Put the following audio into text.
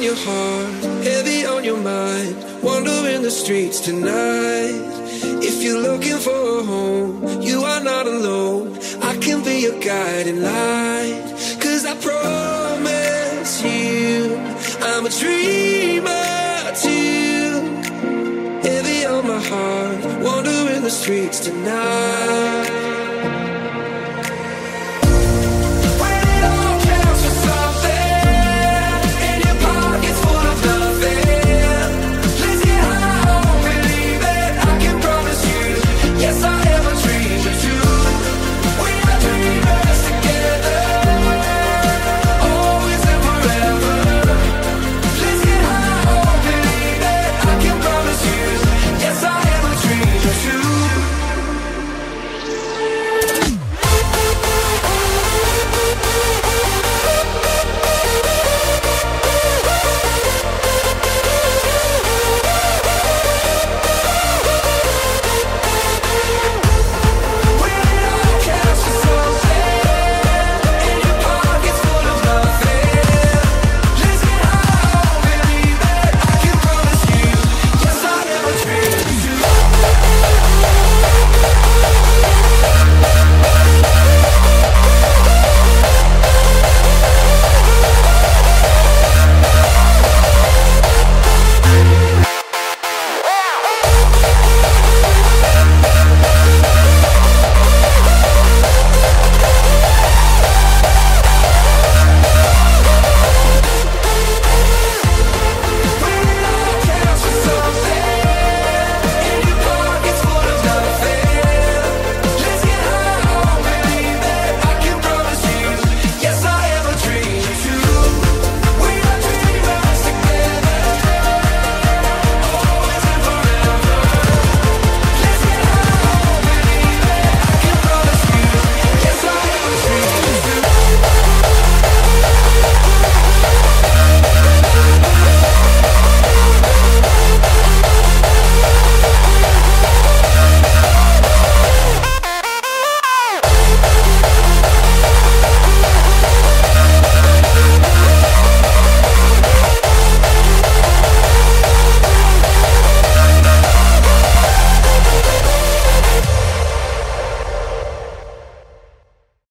on your heart, heavy on your mind. Wandering the streets tonight. If you're looking for a home, you are not alone. I can be your guiding light. Cause I promise you, I'm a dreamer too. Heavy on my heart, wandering the streets tonight.